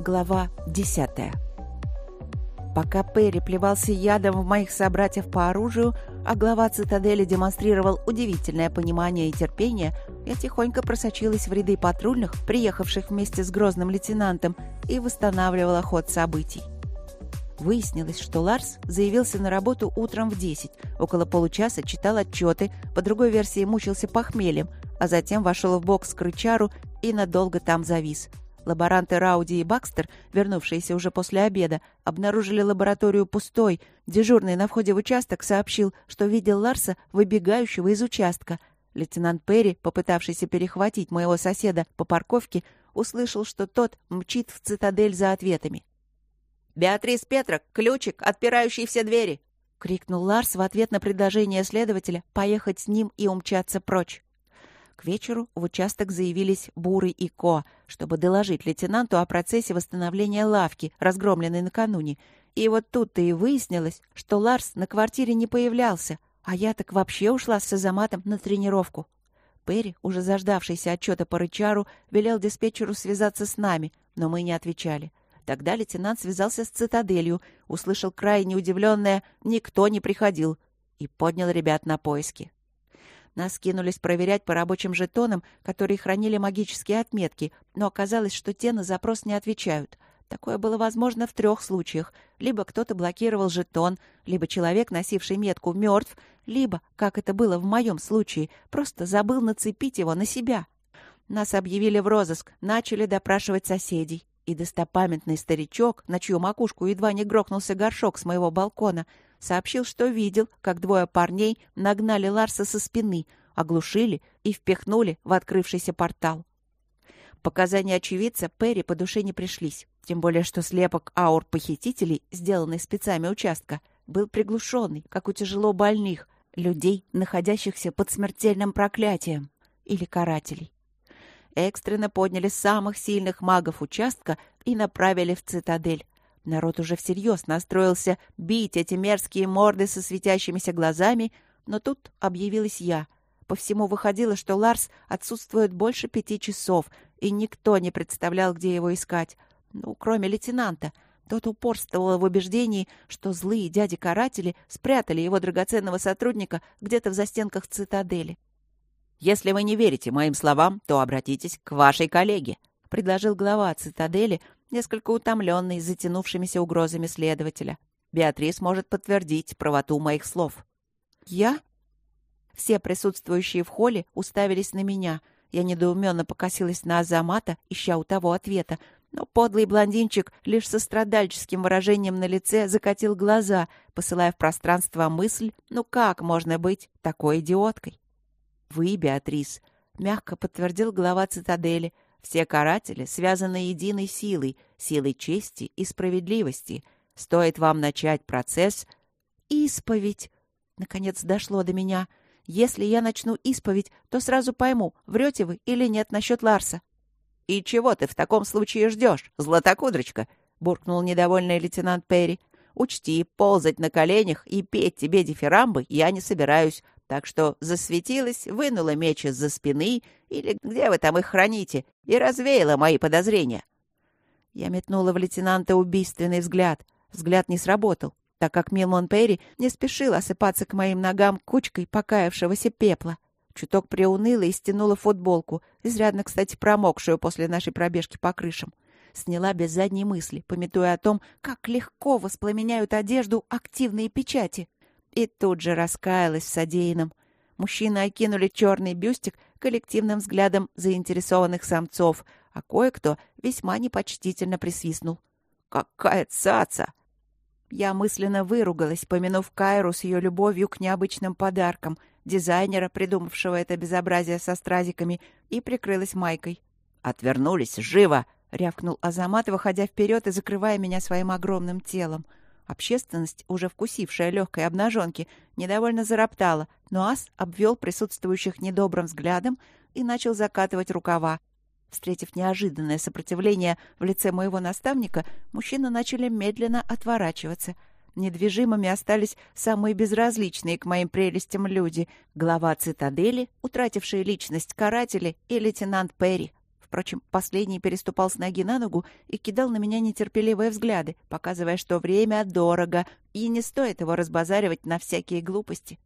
Глава 10 Пока Перри плевался ядом в моих собратьев по оружию, а глава цитадели демонстрировал удивительное понимание и терпение, я тихонько просочилась в ряды патрульных, приехавших вместе с грозным лейтенантом, и восстанавливала ход событий. Выяснилось, что Ларс заявился на работу утром в 10, около получаса читал отчеты, по другой версии мучился похмельем, а затем вошел в бокс к рычару и надолго там завис. Лаборанты Рауди и Бакстер, вернувшиеся уже после обеда, обнаружили лабораторию пустой. Дежурный на входе в участок сообщил, что видел Ларса, выбегающего из участка. Лейтенант Перри, попытавшийся перехватить моего соседа по парковке, услышал, что тот мчит в цитадель за ответами. «Беатрис Петрок, ключик, отпирающий все двери!» — крикнул Ларс в ответ на предложение следователя поехать с ним и умчаться прочь. К вечеру в участок заявились Буры и Ко, чтобы доложить лейтенанту о процессе восстановления лавки, разгромленной накануне. И вот тут-то и выяснилось, что Ларс на квартире не появлялся, а я так вообще ушла с Азаматом на тренировку. Перри, уже заждавшийся отчета по рычару, велел диспетчеру связаться с нами, но мы не отвечали. Тогда лейтенант связался с цитаделью, услышал крайне удивленное «никто не приходил» и поднял ребят на поиски. Нас кинулись проверять по рабочим жетонам, которые хранили магические отметки, но оказалось, что те на запрос не отвечают. Такое было возможно в трех случаях. Либо кто-то блокировал жетон, либо человек, носивший метку, мертв, либо, как это было в моем случае, просто забыл нацепить его на себя. Нас объявили в розыск, начали допрашивать соседей и достопамятный старичок, на чью макушку едва не грохнулся горшок с моего балкона, сообщил, что видел, как двое парней нагнали Ларса со спины, оглушили и впихнули в открывшийся портал. Показания очевидца Перри по душе не пришлись, тем более что слепок аур похитителей, сделанный спецами участка, был приглушенный, как у тяжело больных, людей, находящихся под смертельным проклятием, или карателей экстренно подняли самых сильных магов участка и направили в цитадель. Народ уже всерьез настроился бить эти мерзкие морды со светящимися глазами, но тут объявилась я. По всему выходило, что Ларс отсутствует больше пяти часов, и никто не представлял, где его искать. Ну, кроме лейтенанта. Тот упорствовал в убеждении, что злые дяди-каратели спрятали его драгоценного сотрудника где-то в застенках цитадели. Если вы не верите моим словам, то обратитесь к вашей коллеге», — предложил глава цитадели, несколько утомленный затянувшимися угрозами следователя. «Беатрис может подтвердить правоту моих слов». «Я?» Все присутствующие в холле уставились на меня. Я недоуменно покосилась на Азамата, ища у того ответа, но подлый блондинчик лишь со страдальческим выражением на лице закатил глаза, посылая в пространство мысль, ну как можно быть такой идиоткой? «Вы, Беатрис», — мягко подтвердил глава цитадели, «все каратели связаны единой силой, силой чести и справедливости. Стоит вам начать процесс...» «Исповедь!» Наконец дошло до меня. «Если я начну исповедь, то сразу пойму, врете вы или нет насчет Ларса». «И чего ты в таком случае ждешь, златокудрочка?» — буркнул недовольный лейтенант Перри. «Учти, ползать на коленях и петь тебе дифирамбы я не собираюсь, так что засветилась, вынула меч из-за спины, или где вы там их храните, и развеяла мои подозрения. Я метнула в лейтенанта убийственный взгляд. Взгляд не сработал, так как Милмон Перри не спешил осыпаться к моим ногам кучкой покаявшегося пепла. Чуток приуныла и стянула футболку, изрядно, кстати, промокшую после нашей пробежки по крышам. Сняла без задней мысли, пометуя о том, как легко воспламеняют одежду активные печати. И тут же раскаялась в содеянном. Мужчины окинули черный бюстик коллективным взглядом заинтересованных самцов, а кое-кто весьма непочтительно присвистнул. «Какая цаца!» Я мысленно выругалась, помянув Кайру с ее любовью к необычным подаркам, дизайнера, придумавшего это безобразие со стразиками, и прикрылась майкой. «Отвернулись! Живо!» — рявкнул Азамат, выходя вперед и закрывая меня своим огромным телом — Общественность, уже вкусившая легкой обнаженки, недовольно зароптала, но ас обвел присутствующих недобрым взглядом и начал закатывать рукава. Встретив неожиданное сопротивление в лице моего наставника, мужчины начали медленно отворачиваться. Недвижимыми остались самые безразличные к моим прелестям люди — глава цитадели, утратившие личность каратели и лейтенант Перри. Впрочем, последний переступал с ноги на ногу и кидал на меня нетерпеливые взгляды, показывая, что время дорого, и не стоит его разбазаривать на всякие глупости.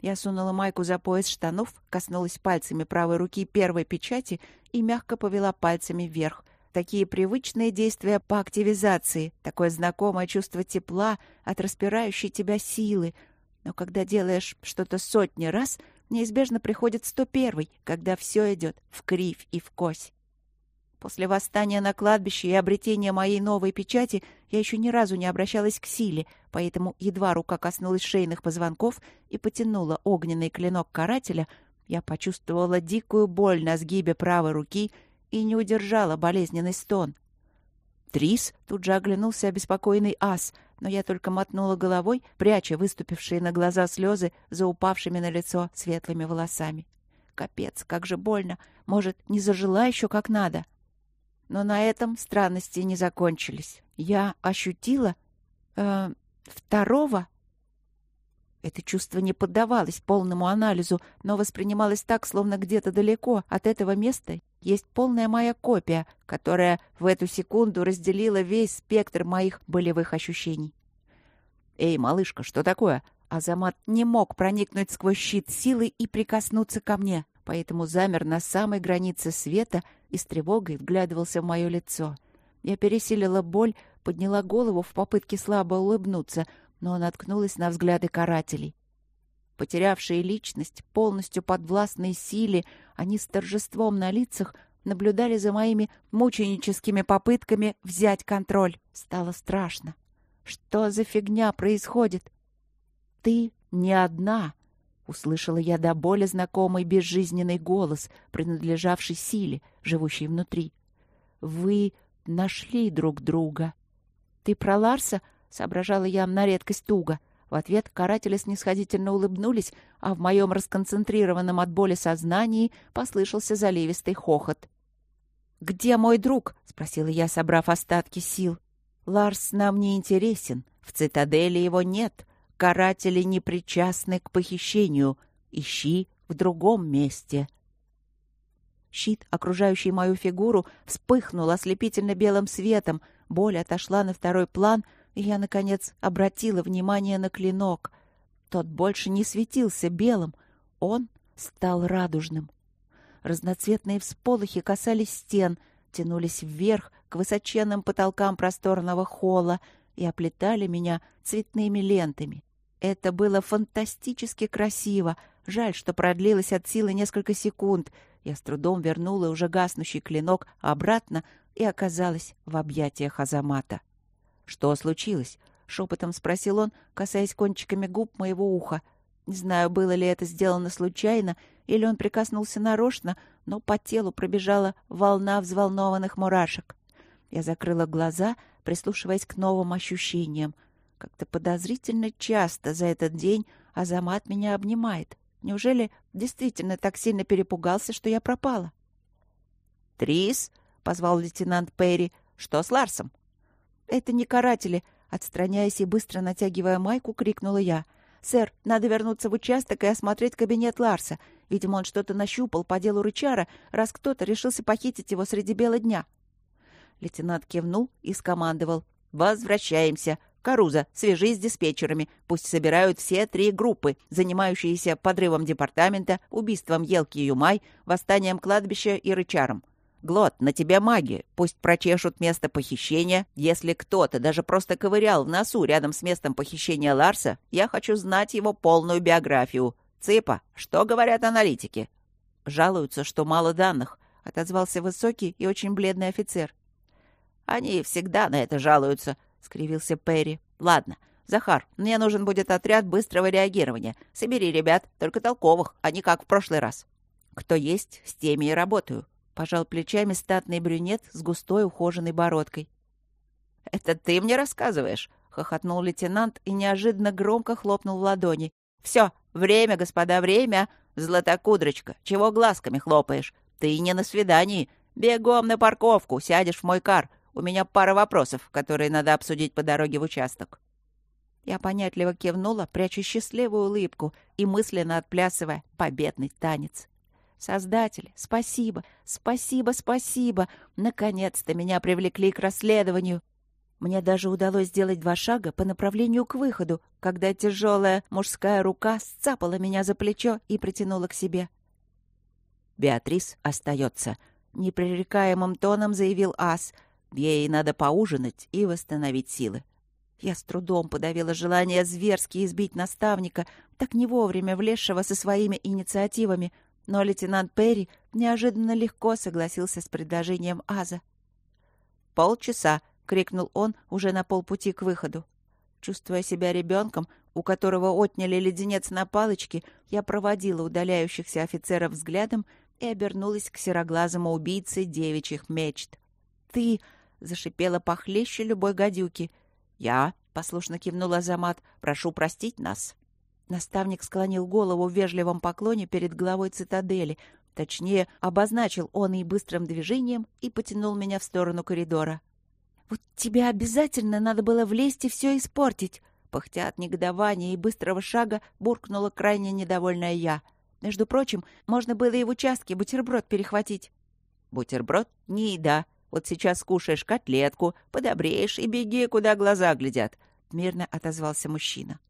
Я сунула майку за пояс штанов, коснулась пальцами правой руки первой печати и мягко повела пальцами вверх. Такие привычные действия по активизации, такое знакомое чувство тепла от распирающей тебя силы. Но когда делаешь что-то сотни раз, неизбежно приходит сто первый, когда все идет в кривь и в кось. После восстания на кладбище и обретения моей новой печати я еще ни разу не обращалась к силе, поэтому едва рука коснулась шейных позвонков и потянула огненный клинок карателя, я почувствовала дикую боль на сгибе правой руки и не удержала болезненный стон. Трис тут же оглянулся обеспокоенный ас, но я только мотнула головой, пряча выступившие на глаза слезы за упавшими на лицо светлыми волосами. Капец, как же больно! Может, не зажила еще как надо? Но на этом странности не закончились. Я ощутила... Э, второго... Это чувство не поддавалось полному анализу, но воспринималось так, словно где-то далеко от этого места есть полная моя копия, которая в эту секунду разделила весь спектр моих болевых ощущений. «Эй, малышка, что такое?» Азамат не мог проникнуть сквозь щит силы и прикоснуться ко мне, поэтому замер на самой границе света и с тревогой вглядывался в мое лицо. Я пересилила боль, подняла голову в попытке слабо улыбнуться, но наткнулась на взгляды карателей. Потерявшие личность, полностью подвластной силе, они с торжеством на лицах наблюдали за моими мученическими попытками взять контроль. Стало страшно. Что за фигня происходит? Ты не одна, Услышала я до боли знакомый безжизненный голос, принадлежавший силе, живущей внутри. «Вы нашли друг друга». «Ты про Ларса?» — соображала я на редкость туго. В ответ каратели снисходительно улыбнулись, а в моем расконцентрированном от боли сознании послышался заливистый хохот. «Где мой друг?» — спросила я, собрав остатки сил. «Ларс нам не интересен. В цитадели его нет каратели не причастны к похищению. Ищи в другом месте. Щит, окружающий мою фигуру, вспыхнул ослепительно белым светом. Боль отошла на второй план, и я, наконец, обратила внимание на клинок. Тот больше не светился белым, он стал радужным. Разноцветные всполохи касались стен, тянулись вверх к высоченным потолкам просторного холла и оплетали меня цветными лентами. Это было фантастически красиво. Жаль, что продлилось от силы несколько секунд. Я с трудом вернула уже гаснущий клинок обратно и оказалась в объятиях Азамата. «Что случилось?» — шепотом спросил он, касаясь кончиками губ моего уха. Не знаю, было ли это сделано случайно, или он прикоснулся нарочно, но по телу пробежала волна взволнованных мурашек. Я закрыла глаза, прислушиваясь к новым ощущениям — как-то подозрительно часто за этот день Азамат меня обнимает. Неужели действительно так сильно перепугался, что я пропала? «Трис!» — позвал лейтенант Перри. «Что с Ларсом?» «Это не каратели!» — отстраняясь и быстро натягивая майку, крикнула я. «Сэр, надо вернуться в участок и осмотреть кабинет Ларса. Видимо, он что-то нащупал по делу рычара, раз кто-то решился похитить его среди бела дня». Лейтенант кивнул и скомандовал. «Возвращаемся. Каруза, свяжись с диспетчерами. Пусть собирают все три группы, занимающиеся подрывом департамента, убийством Елки Юмай, восстанием кладбища и рычаром. Глот, на тебя маги. Пусть прочешут место похищения. Если кто-то даже просто ковырял в носу рядом с местом похищения Ларса, я хочу знать его полную биографию. Цыпа, что говорят аналитики? Жалуются, что мало данных, — отозвался высокий и очень бледный офицер. Они всегда на это жалуются, — скривился Перри. «Ладно, Захар, мне нужен будет отряд быстрого реагирования. Собери ребят, только толковых, а не как в прошлый раз». «Кто есть, с теми и работаю», — пожал плечами статный брюнет с густой ухоженной бородкой. «Это ты мне рассказываешь?» — хохотнул лейтенант и неожиданно громко хлопнул в ладони. «Все, время, господа, время! Златокудрочка, чего глазками хлопаешь? Ты не на свидании. Бегом на парковку, сядешь в мой кар. У меня пара вопросов, которые надо обсудить по дороге в участок». Я понятливо кивнула, пряча счастливую улыбку и мысленно отплясывая победный танец. Создатель, спасибо, спасибо, спасибо. Наконец-то меня привлекли к расследованию. Мне даже удалось сделать два шага по направлению к выходу, когда тяжелая мужская рука сцапала меня за плечо и притянула к себе. «Беатрис остается», — непререкаемым тоном заявил Ас. «Ей надо поужинать и восстановить силы». Я с трудом подавила желание зверски избить наставника, так не вовремя влезшего со своими инициативами, но лейтенант Перри неожиданно легко согласился с предложением Аза. «Полчаса», — крикнул он уже на полпути к выходу. Чувствуя себя ребенком, у которого отняли леденец на палочке, я проводила удаляющихся офицеров взглядом и обернулась к сероглазому убийце девичьих мечт. «Ты!» — зашипела похлеще любой гадюки. «Я!» — послушно кивнул Азамат. «Прошу простить нас!» Наставник склонил голову в вежливом поклоне перед главой цитадели. Точнее, обозначил он и быстрым движением и потянул меня в сторону коридора. «Вот тебе обязательно надо было влезть и все испортить!» Пыхтя от негодования и быстрого шага буркнула крайне недовольная я. Между прочим, можно было и в участке бутерброд перехватить. «Бутерброд — не еда. Вот сейчас скушаешь котлетку, подобреешь и беги, куда глаза глядят», — мирно отозвался мужчина.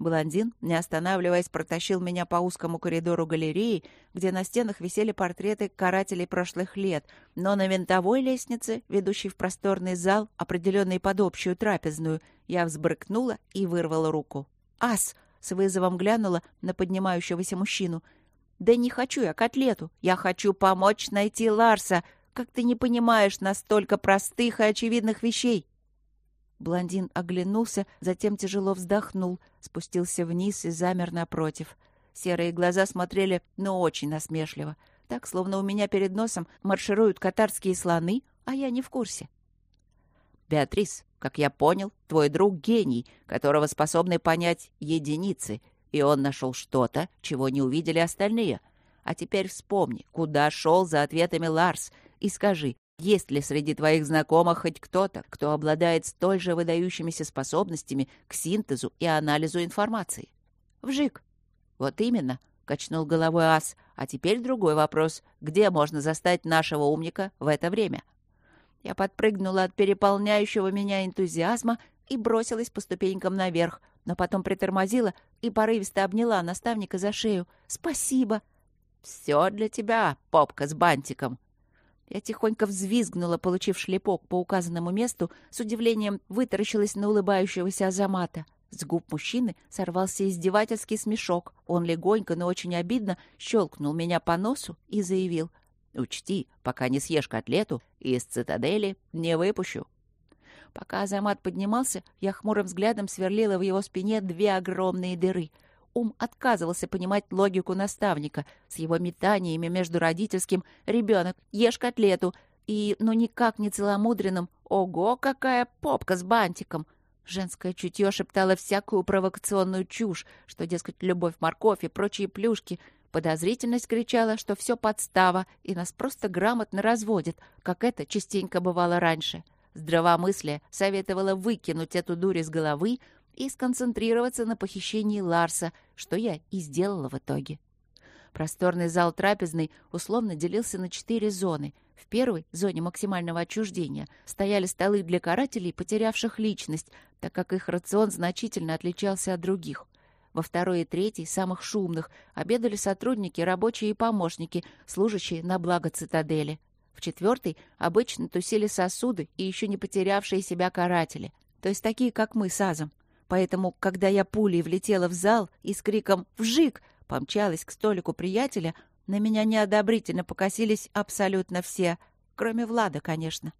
Блондин, не останавливаясь, протащил меня по узкому коридору галереи, где на стенах висели портреты карателей прошлых лет, но на винтовой лестнице, ведущей в просторный зал, определенный под общую трапезную, я взбрыкнула и вырвала руку. «Ас!» — с вызовом глянула на поднимающегося мужчину. «Да не хочу я котлету. Я хочу помочь найти Ларса. Как ты не понимаешь настолько простых и очевидных вещей?» Блондин оглянулся, затем тяжело вздохнул, спустился вниз и замер напротив. Серые глаза смотрели, но очень насмешливо, так, словно у меня перед носом маршируют катарские слоны, а я не в курсе. «Беатрис, как я понял, твой друг гений, которого способны понять единицы, и он нашел что-то, чего не увидели остальные. А теперь вспомни, куда шел за ответами Ларс, и скажи, есть ли среди твоих знакомых хоть кто-то, кто обладает столь же выдающимися способностями к синтезу и анализу информации? Вжик. Вот именно, качнул головой ас. А теперь другой вопрос. Где можно застать нашего умника в это время? Я подпрыгнула от переполняющего меня энтузиазма и бросилась по ступенькам наверх, но потом притормозила и порывисто обняла наставника за шею. «Спасибо!» «Все для тебя, попка с бантиком!» Я тихонько взвизгнула, получив шлепок по указанному месту, с удивлением вытаращилась на улыбающегося Азамата. С губ мужчины сорвался издевательский смешок. Он легонько, но очень обидно щелкнул меня по носу и заявил. «Учти, пока не съешь котлету, из цитадели не выпущу». Пока Азамат поднимался, я хмурым взглядом сверлила в его спине две огромные дыры — ум отказывался понимать логику наставника с его метаниями между родительским «ребенок, ешь котлету» и, ну никак не целомудренным «ого, какая попка с бантиком». Женское чутье шептало всякую провокационную чушь, что, дескать, любовь, морковь и прочие плюшки. Подозрительность кричала, что все подстава, и нас просто грамотно разводят, как это частенько бывало раньше. Здравомыслие советовало выкинуть эту дурь из головы, и сконцентрироваться на похищении Ларса, что я и сделала в итоге. Просторный зал трапезный условно делился на четыре зоны. В первой, зоне максимального отчуждения, стояли столы для карателей, потерявших личность, так как их рацион значительно отличался от других. Во второй и третьей, самых шумных, обедали сотрудники, рабочие и помощники, служащие на благо цитадели. В четвертой обычно тусили сосуды и еще не потерявшие себя каратели, то есть такие, как мы с Азом. Поэтому, когда я пулей влетела в зал и с криком «Вжик!» помчалась к столику приятеля, на меня неодобрительно покосились абсолютно все, кроме Влада, конечно.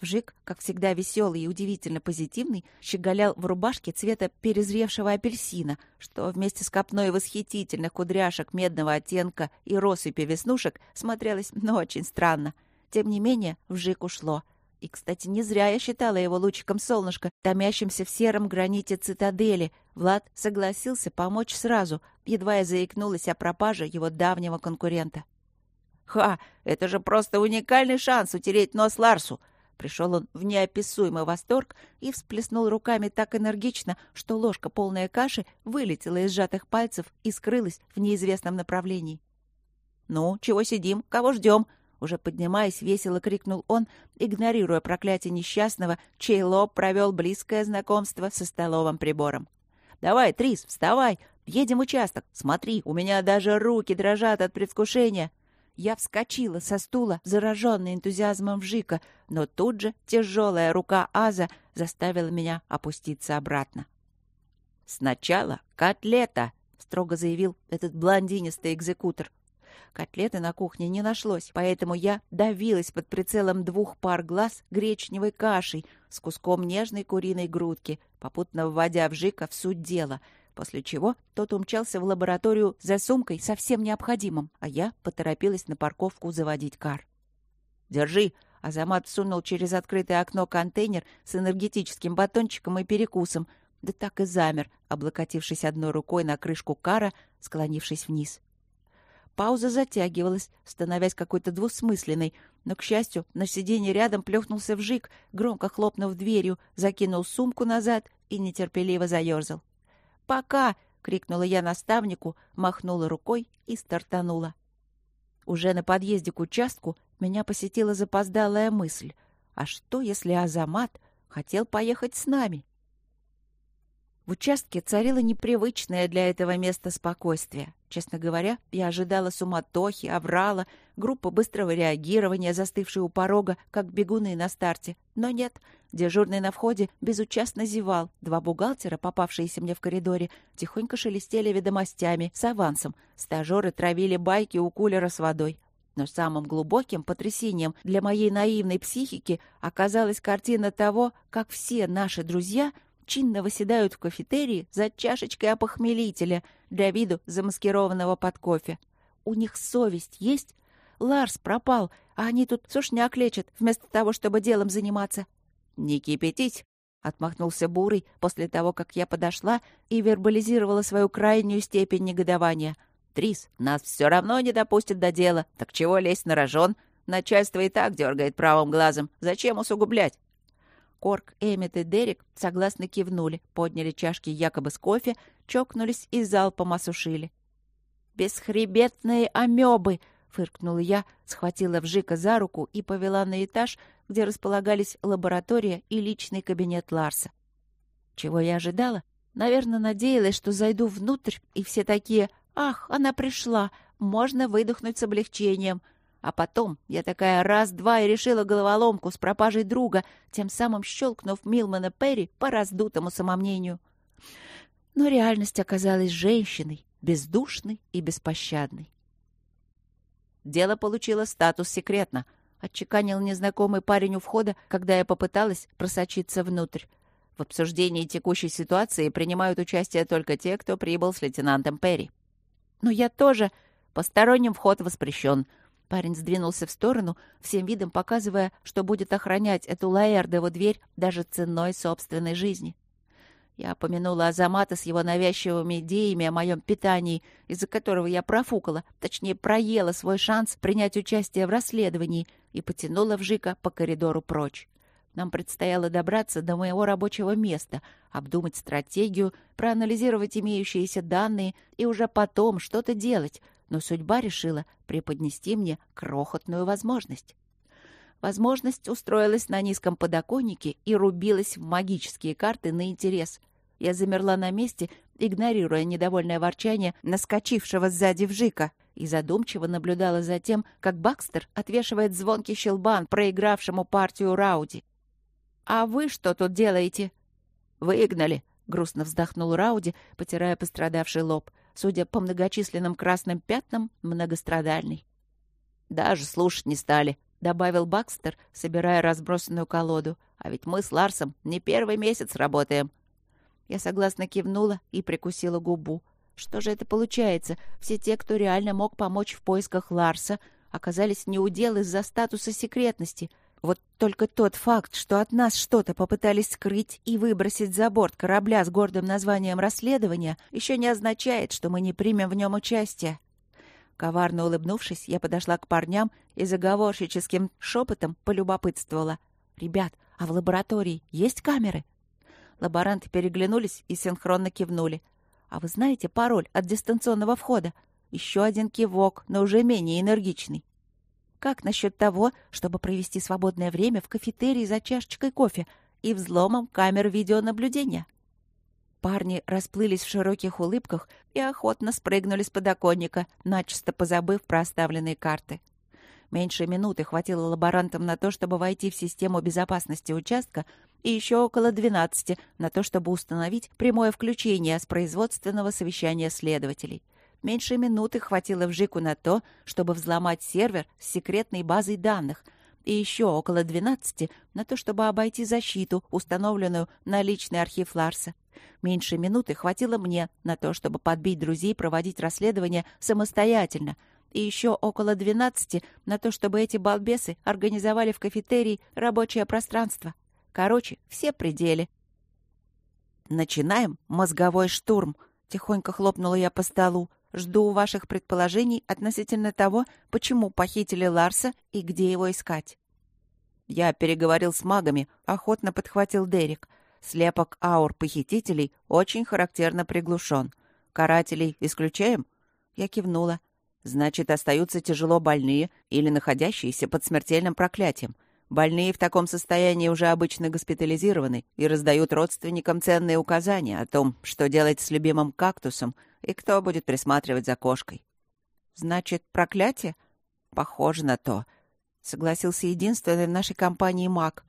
Вжик, как всегда веселый и удивительно позитивный, щеголял в рубашке цвета перезревшего апельсина, что вместе с копной восхитительных кудряшек медного оттенка и россыпи веснушек смотрелось, но очень странно. Тем не менее, Вжик ушло — и, кстати, не зря я считала его лучиком солнышка, томящимся в сером граните цитадели. Влад согласился помочь сразу, едва я заикнулась о пропаже его давнего конкурента. «Ха! Это же просто уникальный шанс утереть нос Ларсу!» Пришел он в неописуемый восторг и всплеснул руками так энергично, что ложка, полная каши, вылетела из сжатых пальцев и скрылась в неизвестном направлении. «Ну, чего сидим? Кого ждем?» Уже поднимаясь, весело крикнул он, игнорируя проклятие несчастного, чей лоб провел близкое знакомство со столовым прибором. «Давай, Трис, вставай! Едем участок! Смотри, у меня даже руки дрожат от предвкушения!» Я вскочила со стула, зараженная энтузиазмом Вжика, но тут же тяжелая рука Аза заставила меня опуститься обратно. «Сначала котлета!» — строго заявил этот блондинистый экзекутор. Котлеты на кухне не нашлось, поэтому я давилась под прицелом двух пар глаз гречневой кашей с куском нежной куриной грудки, попутно вводя Вжика в суть дела, после чего тот умчался в лабораторию за сумкой совсем необходимым, а я поторопилась на парковку заводить кар. «Держи!» — Азамат сунул через открытое окно контейнер с энергетическим батончиком и перекусом, да так и замер, облокотившись одной рукой на крышку кара, склонившись вниз. Пауза затягивалась, становясь какой-то двусмысленной, но, к счастью, на сиденье рядом плюхнулся вжик, громко хлопнув дверью, закинул сумку назад и нетерпеливо заерзал. «Пока!» — крикнула я наставнику, махнула рукой и стартанула. Уже на подъезде к участку меня посетила запоздалая мысль. А что, если Азамат хотел поехать с нами? В участке царило непривычное для этого места спокойствие. Честно говоря, я ожидала суматохи, аврала, группы быстрого реагирования, застывшие у порога, как бегуны на старте. Но нет, дежурный на входе безучастно зевал. Два бухгалтера, попавшиеся мне в коридоре, тихонько шелестели ведомостями с авансом. Стажеры травили байки у кулера с водой. Но самым глубоким потрясением для моей наивной психики оказалась картина того, как все наши друзья — чинно выседают в кафетерии за чашечкой опохмелителя, для виду замаскированного под кофе. У них совесть есть? Ларс пропал, а они тут сушняк лечат, вместо того, чтобы делом заниматься. «Не кипятить!» — отмахнулся Бурый после того, как я подошла и вербализировала свою крайнюю степень негодования. «Трис, нас все равно не допустят до дела. Так чего лезть на рожон? Начальство и так дергает правым глазом. Зачем усугублять?» Корк, Эммет и Дерек согласно кивнули, подняли чашки якобы с кофе, чокнулись и залпом осушили. «Бесхребетные амебы!» — фыркнула я, схватила Вжика за руку и повела на этаж, где располагались лаборатория и личный кабинет Ларса. Чего я ожидала? Наверное, надеялась, что зайду внутрь, и все такие «Ах, она пришла! Можно выдохнуть с облегчением!» А потом я такая раз-два и решила головоломку с пропажей друга, тем самым щелкнув Милмана Перри по раздутому самомнению. Но реальность оказалась женщиной, бездушной и беспощадной. Дело получило статус секретно, отчеканил незнакомый парень у входа, когда я попыталась просочиться внутрь. В обсуждении текущей ситуации принимают участие только те, кто прибыл с лейтенантом Перри. Но я тоже... Посторонним вход воспрещен — Парень сдвинулся в сторону, всем видом показывая, что будет охранять эту Лаэрдову дверь даже ценой собственной жизни. Я помянула Азамата с его навязчивыми идеями о моем питании, из-за которого я профукала, точнее, проела свой шанс принять участие в расследовании и потянула Вжика по коридору прочь. Нам предстояло добраться до моего рабочего места, обдумать стратегию, проанализировать имеющиеся данные и уже потом что-то делать — но судьба решила преподнести мне крохотную возможность. Возможность устроилась на низком подоконнике и рубилась в магические карты на интерес. Я замерла на месте, игнорируя недовольное ворчание наскочившего сзади вжика, и задумчиво наблюдала за тем, как Бакстер отвешивает звонкий щелбан проигравшему партию Рауди. «А вы что тут делаете?» «Выгнали», — грустно вздохнул Рауди, потирая пострадавший лоб судя по многочисленным красным пятнам, многострадальный. «Даже слушать не стали», — добавил Бакстер, собирая разбросанную колоду. «А ведь мы с Ларсом не первый месяц работаем». Я согласно кивнула и прикусила губу. Что же это получается? Все те, кто реально мог помочь в поисках Ларса, оказались неудел из-за статуса секретности — вот только тот факт, что от нас что-то попытались скрыть и выбросить за борт корабля с гордым названием расследования, еще не означает, что мы не примем в нем участие. Коварно улыбнувшись, я подошла к парням и заговорщическим шепотом полюбопытствовала. «Ребят, а в лаборатории есть камеры?» Лаборанты переглянулись и синхронно кивнули. «А вы знаете пароль от дистанционного входа?» Еще один кивок, но уже менее энергичный. Как насчет того, чтобы провести свободное время в кафетерии за чашечкой кофе и взломом камер видеонаблюдения? Парни расплылись в широких улыбках и охотно спрыгнули с подоконника, начисто позабыв про оставленные карты. Меньше минуты хватило лаборантам на то, чтобы войти в систему безопасности участка, и еще около 12 на то, чтобы установить прямое включение с производственного совещания следователей. Меньше минуты хватило вжику на то, чтобы взломать сервер с секретной базой данных, и еще около 12 на то, чтобы обойти защиту, установленную на личный архив Ларса. Меньше минуты хватило мне на то, чтобы подбить друзей проводить расследование самостоятельно, и еще около 12 на то, чтобы эти балбесы организовали в кафетерии рабочее пространство. Короче, все пределы. «Начинаем мозговой штурм», — тихонько хлопнула я по столу. «Жду ваших предположений относительно того, почему похитили Ларса и где его искать». Я переговорил с магами, охотно подхватил Дерек. Слепок аур похитителей очень характерно приглушен. Карателей исключаем? Я кивнула. Значит, остаются тяжело больные или находящиеся под смертельным проклятием. Больные в таком состоянии уже обычно госпитализированы и раздают родственникам ценные указания о том, что делать с любимым кактусом и кто будет присматривать за кошкой. Значит, проклятие? Похоже на то. Согласился единственный в нашей компании маг.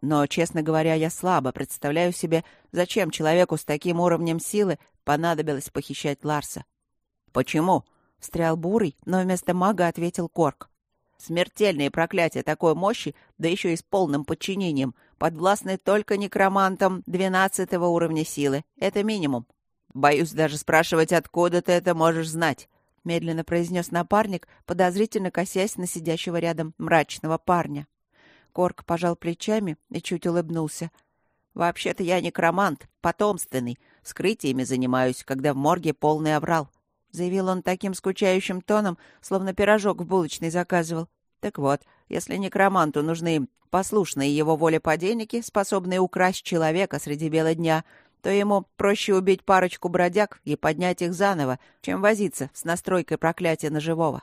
Но, честно говоря, я слабо представляю себе, зачем человеку с таким уровнем силы понадобилось похищать Ларса. «Почему?» — встрял Бурый, но вместо мага ответил Корк. «Смертельные проклятия такой мощи, да еще и с полным подчинением, подвластны только некромантам двенадцатого уровня силы. Это минимум. Боюсь даже спрашивать, откуда ты это можешь знать», — медленно произнес напарник, подозрительно косясь на сидящего рядом мрачного парня. Корк пожал плечами и чуть улыбнулся. «Вообще-то я некромант, потомственный. Скрытиями занимаюсь, когда в морге полный оврал», — заявил он таким скучающим тоном, словно пирожок в булочной заказывал. «Так вот, если некроманту нужны послушные его воле подельники, способные украсть человека среди бела дня, то ему проще убить парочку бродяг и поднять их заново, чем возиться с настройкой проклятия на живого.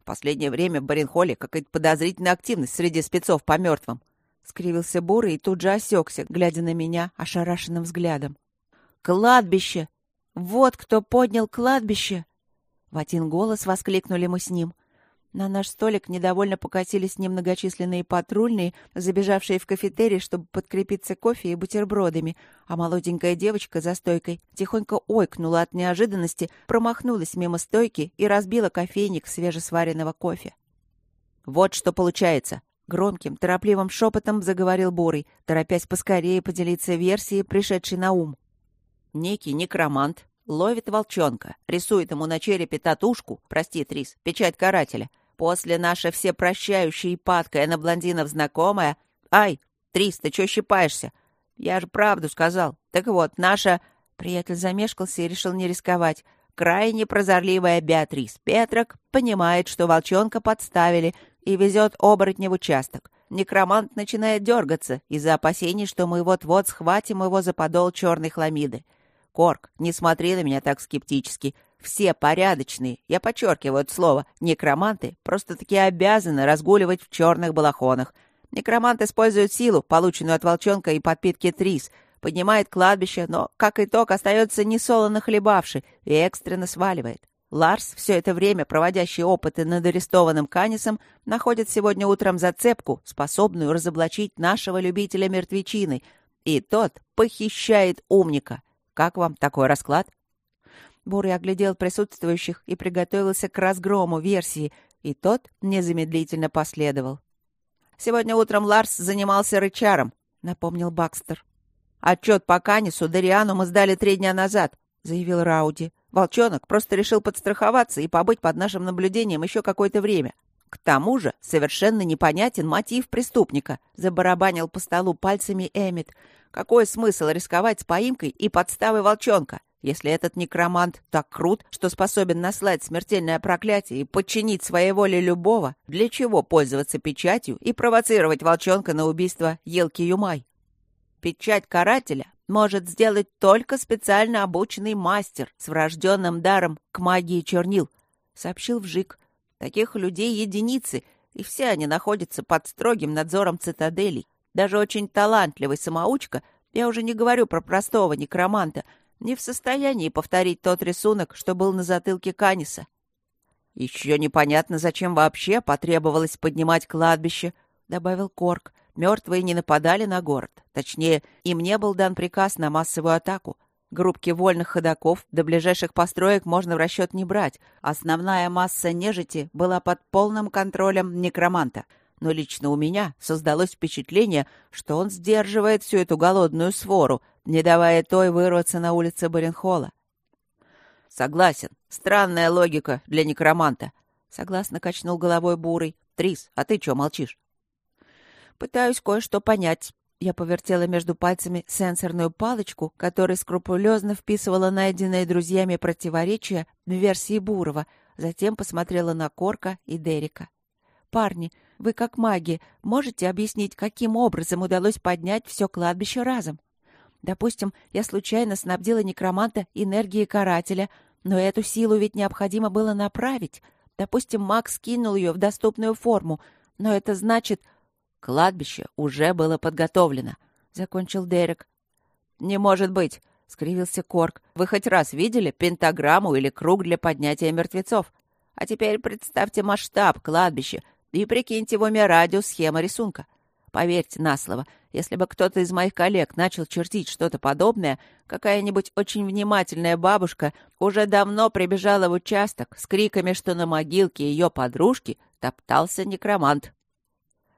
В последнее время в Баренхоле какая-то подозрительная активность среди спецов по мертвым. Скривился Бурый и тут же осекся, глядя на меня ошарашенным взглядом. «Кладбище! Вот кто поднял кладбище!» В один голос воскликнули мы с ним. На наш столик недовольно покатились немногочисленные патрульные, забежавшие в кафетерий, чтобы подкрепиться кофе и бутербродами, а молоденькая девочка за стойкой тихонько ойкнула от неожиданности, промахнулась мимо стойки и разбила кофейник свежесваренного кофе. «Вот что получается!» — громким, торопливым шепотом заговорил Бурый, торопясь поскорее поделиться версией, пришедшей на ум. Некий некромант ловит волчонка, рисует ему на черепе татушку, прости, Трис, печать карателя — После наша всепрощающая и падкая на блондинов знакомая... Ай, Трис, ты чё щипаешься? Я же правду сказал. Так вот, наша... Приятель замешкался и решил не рисковать. Крайне прозорливая Беатрис Петрок понимает, что волчонка подставили и везет оборотня в участок. Некромант начинает дергаться из-за опасений, что мы вот-вот схватим его за подол черной хламиды. Корк, не смотри на меня так скептически. Все порядочные, я подчеркиваю это слово, некроманты просто-таки обязаны разгуливать в черных балахонах. Некромант использует силу, полученную от волчонка и подпитки Трис, поднимает кладбище, но, как итог, остается несолоно хлебавший и экстренно сваливает. Ларс, все это время проводящий опыты над арестованным Канисом, находит сегодня утром зацепку, способную разоблачить нашего любителя мертвечины, и тот похищает умника. Как вам такой расклад? Бурый оглядел присутствующих и приготовился к разгрому версии, и тот незамедлительно последовал. «Сегодня утром Ларс занимался рычаром», — напомнил Бакстер. «Отчет по Канису Дариану мы сдали три дня назад», — заявил Рауди. «Волчонок просто решил подстраховаться и побыть под нашим наблюдением еще какое-то время. К тому же совершенно непонятен мотив преступника», — забарабанил по столу пальцами Эмит. «Какой смысл рисковать с поимкой и подставой волчонка? Если этот некромант так крут, что способен наслать смертельное проклятие и подчинить своей воле любого, для чего пользоваться печатью и провоцировать волчонка на убийство Елки Юмай? Печать карателя может сделать только специально обученный мастер с врожденным даром к магии чернил, — сообщил Вжик. Таких людей единицы, и все они находятся под строгим надзором цитаделей. Даже очень талантливый самоучка, я уже не говорю про простого некроманта, не в состоянии повторить тот рисунок, что был на затылке Каниса. «Еще непонятно, зачем вообще потребовалось поднимать кладбище», — добавил Корк. «Мертвые не нападали на город. Точнее, им не был дан приказ на массовую атаку. Группки вольных ходаков до ближайших построек можно в расчет не брать. Основная масса нежити была под полным контролем некроманта. Но лично у меня создалось впечатление, что он сдерживает всю эту голодную свору, не давая той вырваться на улице Баренхола. Согласен. Странная логика для некроманта. Согласно качнул головой Бурый. Трис, а ты чё молчишь? Пытаюсь кое-что понять. Я повертела между пальцами сенсорную палочку, которая скрупулезно вписывала найденные друзьями противоречия в версии Бурова, затем посмотрела на Корка и Дерека. «Парни, вы как маги можете объяснить, каким образом удалось поднять все кладбище разом?» Допустим, я случайно снабдила некроманта энергией карателя, но эту силу ведь необходимо было направить. Допустим, Макс кинул ее в доступную форму, но это значит... Кладбище уже было подготовлено, — закончил Дерек. «Не может быть», — скривился Корк. «Вы хоть раз видели пентаграмму или круг для поднятия мертвецов? А теперь представьте масштаб кладбища и прикиньте в уме радиус схемы рисунка. Поверьте на слово, если бы кто-то из моих коллег начал чертить что-то подобное, какая-нибудь очень внимательная бабушка уже давно прибежала в участок с криками, что на могилке ее подружки топтался некромант.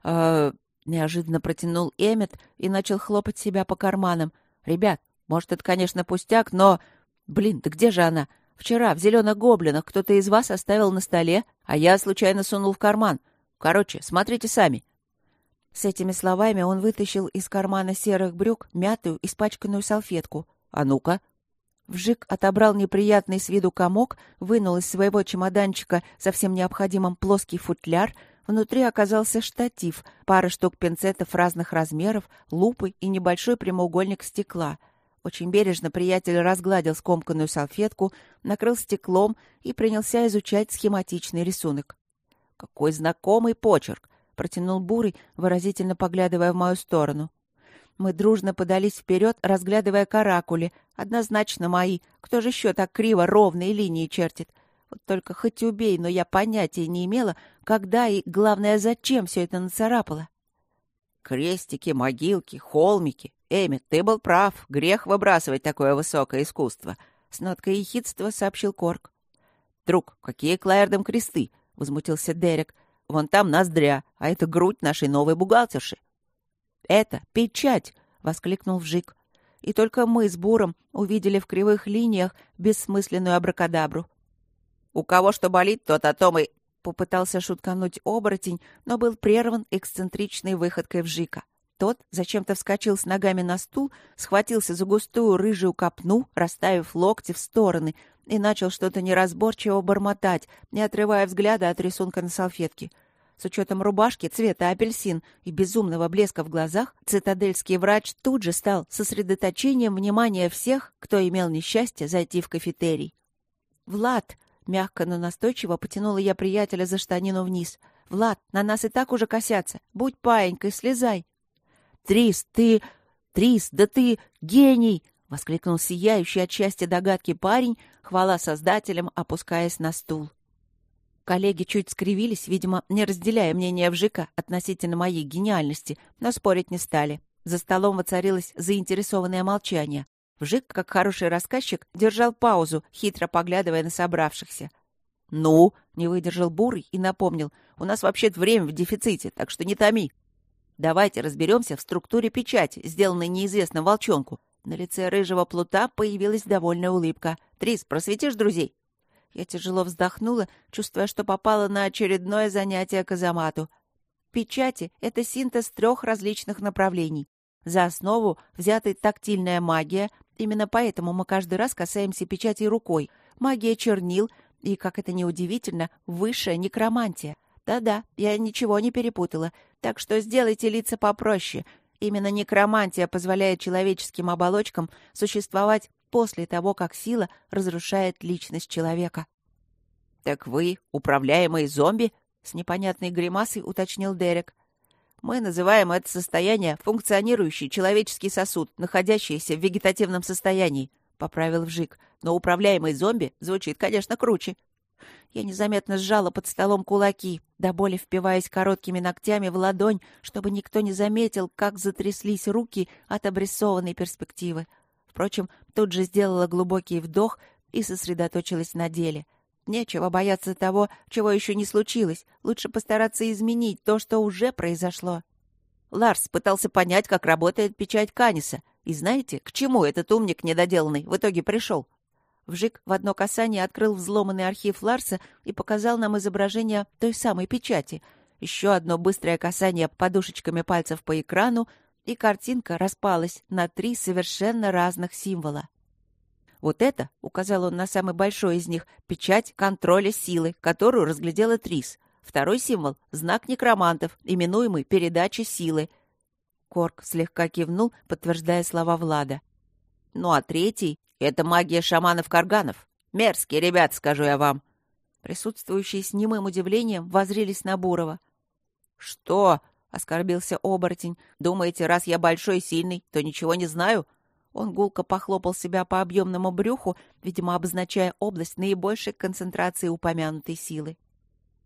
«Э, неожиданно протянул Эммет и начал хлопать себя по карманам. «Ребят, может, это, конечно, пустяк, но... Блин, да где же она? Вчера в зеленых гоблинах кто-то из вас оставил на столе, а я случайно сунул в карман. Короче, смотрите сами. С этими словами он вытащил из кармана серых брюк мятую, испачканную салфетку. «А ну-ка!» Вжик отобрал неприятный с виду комок, вынул из своего чемоданчика совсем необходимым плоский футляр. Внутри оказался штатив, пара штук пинцетов разных размеров, лупы и небольшой прямоугольник стекла. Очень бережно приятель разгладил скомканную салфетку, накрыл стеклом и принялся изучать схематичный рисунок. «Какой знакомый почерк! Протянул Бурый, выразительно поглядывая в мою сторону. Мы дружно подались вперед, разглядывая каракули. Однозначно мои. Кто же еще так криво ровные линии чертит? Вот только хоть убей, но я понятия не имела, когда и, главное, зачем все это нацарапало. Крестики, могилки, холмики. Эми, ты был прав. Грех выбрасывать такое высокое искусство. С ноткой ехидства сообщил Корк. «Друг, какие Клайердом кресты?» — возмутился Дерек. Вон там ноздря, а это грудь нашей новой бухгалтерши. «Это печать!» — воскликнул Вжик. И только мы с Буром увидели в кривых линиях бессмысленную абракадабру. «У кого что болит, тот о том и...» Попытался шуткануть оборотень, но был прерван эксцентричной выходкой Вжика. Тот зачем-то вскочил с ногами на стул, схватился за густую рыжую копну, расставив локти в стороны, и начал что-то неразборчиво бормотать, не отрывая взгляда от рисунка на салфетке. С учетом рубашки цвета апельсин и безумного блеска в глазах, цитадельский врач тут же стал сосредоточением внимания всех, кто имел несчастье зайти в кафетерий. «Влад!» — мягко, но настойчиво потянула я приятеля за штанину вниз. «Влад, на нас и так уже косятся. Будь паенькой, слезай!» «Трис, ты... Трис, да ты гений!» — воскликнул сияющий от счастья догадки парень, хвала создателям, опускаясь на стул. Коллеги чуть скривились, видимо, не разделяя мнения Вжика относительно моей гениальности, но спорить не стали. За столом воцарилось заинтересованное молчание. Вжик, как хороший рассказчик, держал паузу, хитро поглядывая на собравшихся. «Ну?» — не выдержал Бурый и напомнил. «У нас вообще-то время в дефиците, так что не томи. Давайте разберемся в структуре печати, сделанной неизвестным волчонку. На лице рыжего плута появилась довольная улыбка. «Трис, просветишь друзей?» Я тяжело вздохнула, чувствуя, что попала на очередное занятие Казамату. Печати — это синтез трех различных направлений. За основу взята тактильная магия, именно поэтому мы каждый раз касаемся печати рукой. Магия чернил и, как это ни удивительно, высшая некромантия. Да-да, я ничего не перепутала, так что сделайте лица попроще — Именно некромантия позволяет человеческим оболочкам существовать после того, как сила разрушает личность человека. «Так вы управляемые зомби?» — с непонятной гримасой уточнил Дерек. «Мы называем это состояние функционирующий человеческий сосуд, находящийся в вегетативном состоянии», — поправил Вжик. «Но управляемый зомби звучит, конечно, круче». Я незаметно сжала под столом кулаки, до боли впиваясь короткими ногтями в ладонь, чтобы никто не заметил, как затряслись руки от обрисованной перспективы. Впрочем, тут же сделала глубокий вдох и сосредоточилась на деле. Нечего бояться того, чего еще не случилось. Лучше постараться изменить то, что уже произошло. Ларс пытался понять, как работает печать Каниса. И знаете, к чему этот умник недоделанный в итоге пришел? Вжик в одно касание открыл взломанный архив Ларса и показал нам изображение той самой печати. Еще одно быстрое касание подушечками пальцев по экрану, и картинка распалась на три совершенно разных символа. Вот это, — указал он на самый большой из них, — печать контроля силы, которую разглядела Трис. Второй символ — знак некромантов, именуемый передача силы. Корк слегка кивнул, подтверждая слова Влада. Ну а третий — это магия шаманов-карганов. Мерзкие ребят, скажу я вам. Присутствующие с немым удивлением возрились на Бурова. «Что?» — оскорбился оборотень. «Думаете, раз я большой и сильный, то ничего не знаю? Он гулко похлопал себя по объемному брюху, видимо, обозначая область наибольшей концентрации упомянутой силы.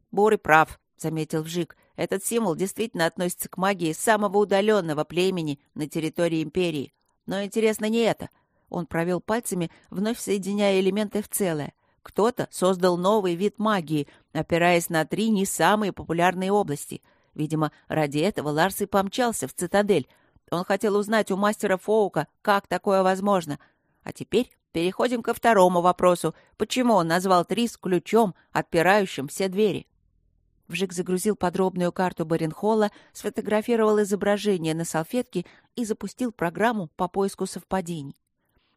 «Бурый прав», — заметил Вжик. «Этот символ действительно относится к магии самого удаленного племени на территории Империи. Но интересно не это». Он провел пальцами, вновь соединяя элементы в целое. Кто-то создал новый вид магии, опираясь на три не самые популярные области. Видимо, ради этого Ларс и помчался в цитадель, он хотел узнать у мастера Фоука, как такое возможно. А теперь переходим ко второму вопросу. Почему он назвал Трис ключом, отпирающим все двери? Вжик загрузил подробную карту Баренхолла, сфотографировал изображение на салфетке и запустил программу по поиску совпадений.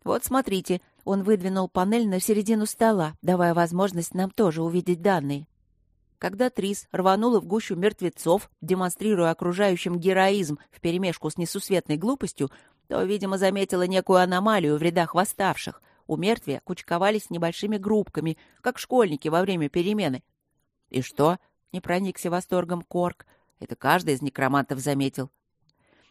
«Вот смотрите», — он выдвинул панель на середину стола, давая возможность нам тоже увидеть данные. Когда Трис рванула в гущу мертвецов, демонстрируя окружающим героизм вперемешку с несусветной глупостью, то, видимо, заметила некую аномалию в рядах восставших. У мертвия кучковались небольшими группками, как школьники во время перемены. «И что?» — не проникся восторгом Корк. Это каждый из некромантов заметил.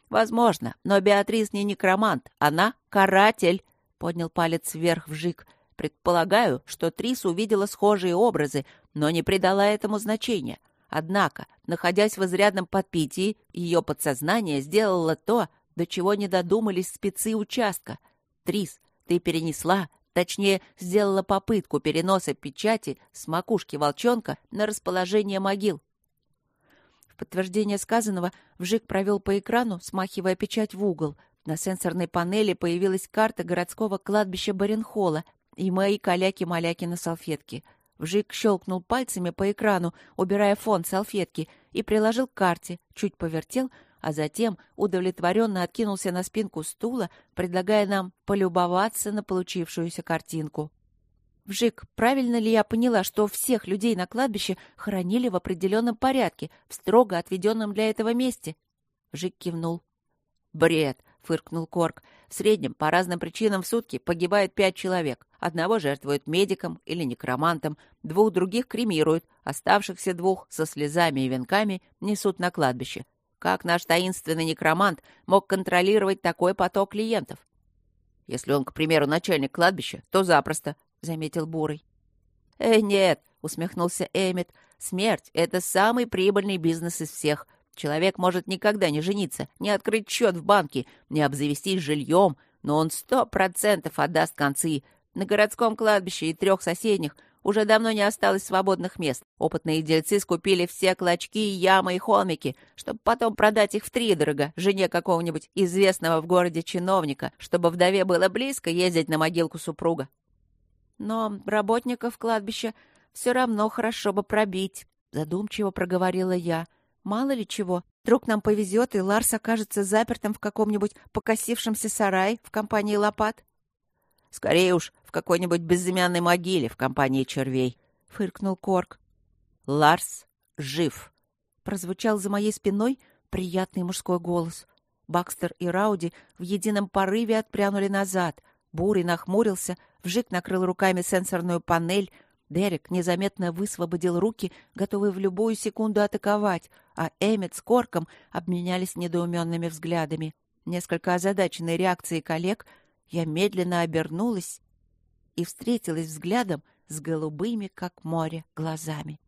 «Возможно, но Беатрис не некромант, она — каратель», — поднял палец вверх вжик. Предполагаю, что Трис увидела схожие образы, но не придала этому значения. Однако, находясь в изрядном подпитии, ее подсознание сделало то, до чего не додумались спецы участка. Трис, ты перенесла, точнее, сделала попытку переноса печати с макушки волчонка на расположение могил. В подтверждение сказанного Вжик провел по экрану, смахивая печать в угол. На сенсорной панели появилась карта городского кладбища Баренхола и мои каляки-маляки на салфетке — Вжик щелкнул пальцами по экрану, убирая фон салфетки, и приложил к карте, чуть повертел, а затем удовлетворенно откинулся на спинку стула, предлагая нам полюбоваться на получившуюся картинку. «Вжик, правильно ли я поняла, что всех людей на кладбище хоронили в определенном порядке, в строго отведенном для этого месте?» Вжик кивнул. «Бред!» — фыркнул Корк. «В среднем по разным причинам в сутки погибает пять человек. Одного жертвуют медикам или некромантам, двух других кремируют, оставшихся двух со слезами и венками несут на кладбище. Как наш таинственный некромант мог контролировать такой поток клиентов? Если он, к примеру, начальник кладбища, то запросто, — заметил Бурый. «Э, нет», — усмехнулся Эммет, — «смерть — это самый прибыльный бизнес из всех. Человек может никогда не жениться, не открыть счет в банке, не обзавестись жильем, но он сто процентов отдаст концы, на городском кладбище и трех соседних уже давно не осталось свободных мест. Опытные дельцы скупили все клочки, ямы и холмики, чтобы потом продать их втридорого жене какого-нибудь известного в городе чиновника, чтобы вдове было близко ездить на могилку супруга. Но работников кладбища все равно хорошо бы пробить, задумчиво проговорила я. Мало ли чего, вдруг нам повезет, и Ларс окажется запертым в каком-нибудь покосившемся сарае в компании лопат. Скорее уж, в какой-нибудь безымянной могиле в компании червей», — фыркнул Корк. «Ларс жив», — прозвучал за моей спиной приятный мужской голос. Бакстер и Рауди в едином порыве отпрянули назад. Бурый нахмурился, вжик накрыл руками сенсорную панель. Дерек незаметно высвободил руки, готовый в любую секунду атаковать, а Эммет с Корком обменялись недоуменными взглядами. Несколько озадаченной реакцией коллег, я медленно обернулась и встретилась взглядом с голубыми, как море, глазами.